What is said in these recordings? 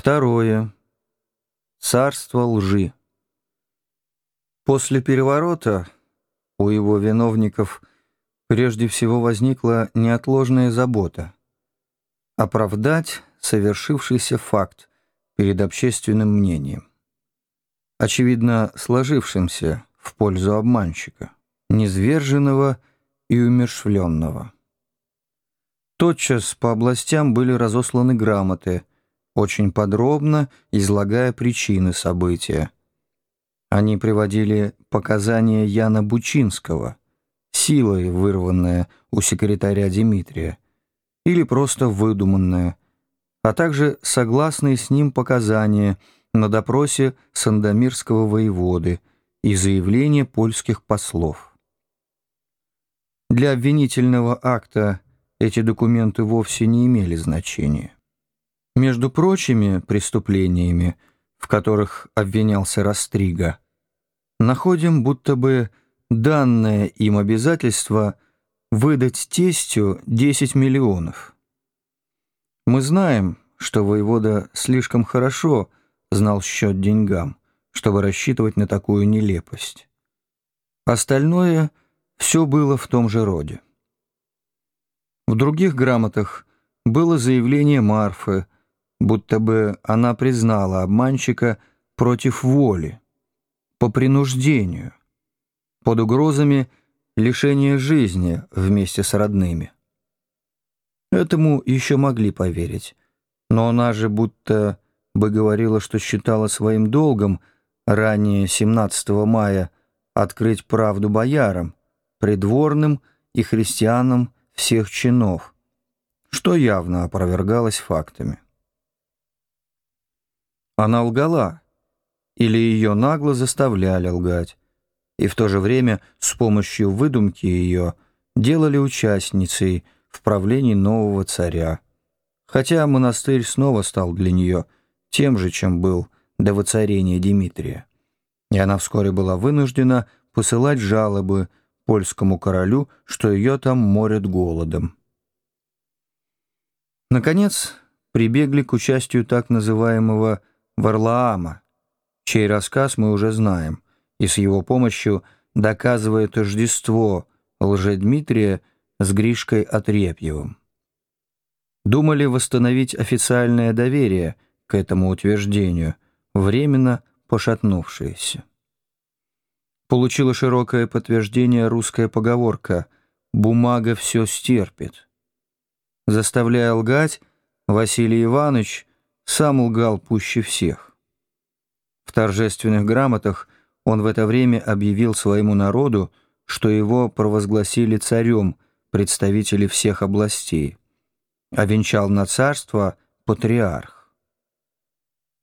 Второе. Царство лжи. После переворота у его виновников прежде всего возникла неотложная забота — оправдать совершившийся факт перед общественным мнением, очевидно сложившимся в пользу обманщика, низверженного и умершвленного. Тотчас по областям были разосланы грамоты — очень подробно излагая причины события. Они приводили показания Яна Бучинского, силой вырванное у секретаря Дмитрия, или просто выдуманное, а также согласные с ним показания на допросе Сандомирского воеводы и заявления польских послов. Для обвинительного акта эти документы вовсе не имели значения. Между прочими преступлениями, в которых обвинялся Растрига, находим будто бы данное им обязательство выдать тестю 10 миллионов. Мы знаем, что воевода слишком хорошо знал счет деньгам, чтобы рассчитывать на такую нелепость. Остальное все было в том же роде. В других грамотах было заявление Марфы, будто бы она признала обманщика против воли, по принуждению, под угрозами лишения жизни вместе с родными. Этому еще могли поверить, но она же будто бы говорила, что считала своим долгом ранее 17 мая открыть правду боярам, придворным и христианам всех чинов, что явно опровергалось фактами. Она лгала, или ее нагло заставляли лгать, и в то же время с помощью выдумки ее делали участницей в правлении нового царя. Хотя монастырь снова стал для нее тем же, чем был до воцарения Дмитрия. И она вскоре была вынуждена посылать жалобы польскому королю, что ее там морят голодом. Наконец, прибегли к участию так называемого Варлаама, чей рассказ мы уже знаем, и с его помощью доказывает тождество лжедмитрия с Гришкой Отрепьевым. Думали восстановить официальное доверие к этому утверждению, временно пошатнувшееся. Получила широкое подтверждение русская поговорка «бумага все стерпит». Заставляя лгать, Василий Иванович сам лгал пуще всех. В торжественных грамотах он в это время объявил своему народу, что его провозгласили царем представители всех областей, а венчал на царство патриарх.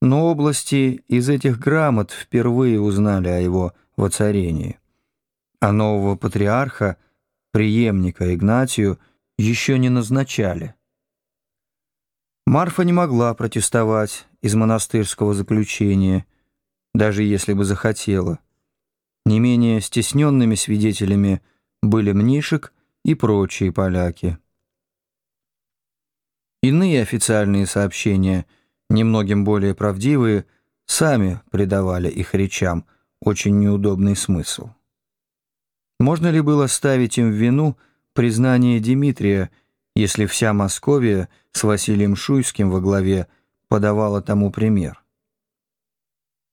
Но области из этих грамот впервые узнали о его воцарении, а нового патриарха, преемника Игнатию, еще не назначали. Марфа не могла протестовать из монастырского заключения, даже если бы захотела. Не менее стесненными свидетелями были Мнишек и прочие поляки. Иные официальные сообщения, немногим более правдивые, сами придавали их речам очень неудобный смысл. Можно ли было ставить им в вину признание Дмитрия если вся Московия с Василием Шуйским во главе подавала тому пример.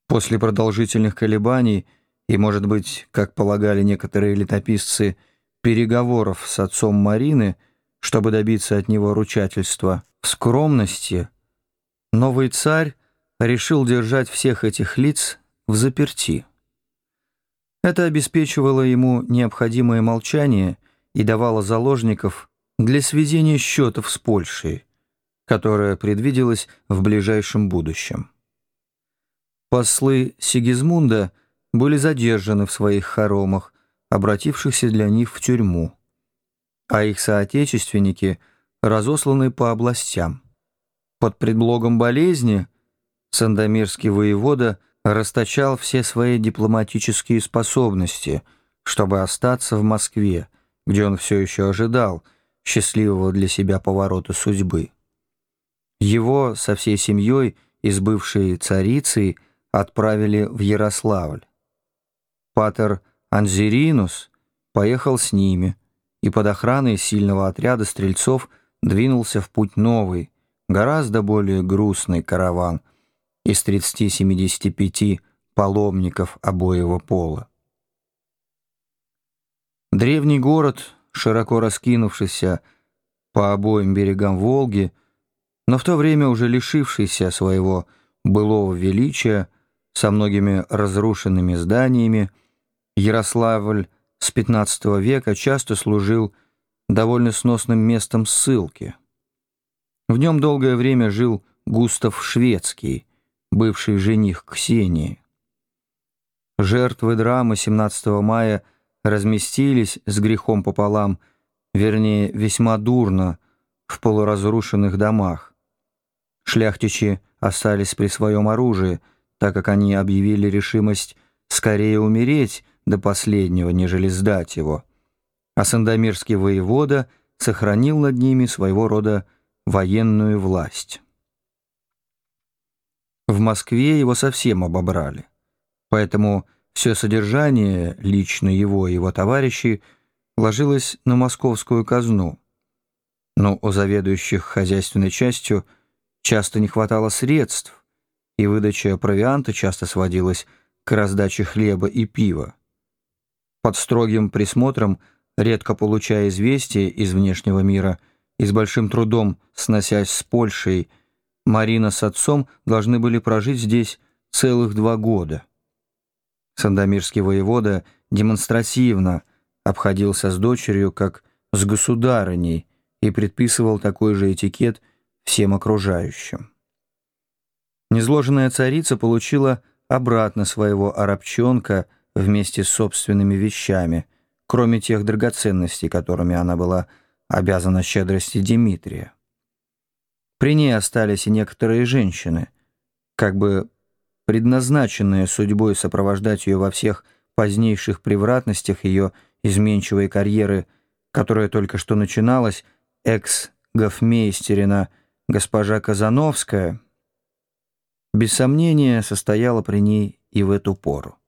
После продолжительных колебаний и, может быть, как полагали некоторые летописцы, переговоров с отцом Марины, чтобы добиться от него ручательства, скромности, новый царь решил держать всех этих лиц в заперти. Это обеспечивало ему необходимое молчание и давало заложников для сведения счетов с Польшей, которая предвиделась в ближайшем будущем. Послы Сигизмунда были задержаны в своих хоромах, обратившихся для них в тюрьму, а их соотечественники разосланы по областям. Под предлогом болезни Сандомирский воевода расточал все свои дипломатические способности, чтобы остаться в Москве, где он все еще ожидал – счастливого для себя поворота судьбы. Его со всей семьей и с бывшей царицей отправили в Ярославль. Патер Анзеринус поехал с ними и под охраной сильного отряда стрельцов двинулся в путь новый, гораздо более грустный караван из 30-75 паломников обоего пола. Древний город, широко раскинувшийся по обоим берегам Волги, но в то время уже лишившийся своего былого величия, со многими разрушенными зданиями, Ярославль с XV века часто служил довольно сносным местом ссылки. В нем долгое время жил Густав Шведский, бывший жених Ксении. Жертвы драмы 17 мая разместились с грехом пополам, вернее, весьма дурно, в полуразрушенных домах. Шляхтичи остались при своем оружии, так как они объявили решимость скорее умереть до последнего, нежели сдать его. А Сандомирский воевода сохранил над ними своего рода военную власть. В Москве его совсем обобрали. Поэтому все содержание, лично его и его товарищей, ложилось на московскую казну. Но у заведующих хозяйственной частью часто не хватало средств, и выдача провианта часто сводилась к раздаче хлеба и пива. Под строгим присмотром, редко получая известия из внешнего мира и с большим трудом сносясь с Польшей, Марина с отцом должны были прожить здесь целых два года. Сандомирский воевода демонстративно обходился с дочерью как с государыней и предписывал такой же этикет всем окружающим. Незложенная царица получила обратно своего арабчонка вместе с собственными вещами, кроме тех драгоценностей, которыми она была обязана щедрости Дмитрия. При ней остались и некоторые женщины, как бы предназначенные судьбой сопровождать ее во всех позднейших превратностях ее изменчивой карьеры, которая только что начиналась, экс-гофмейстерина госпожа Казановская, без сомнения состояла при ней и в эту пору.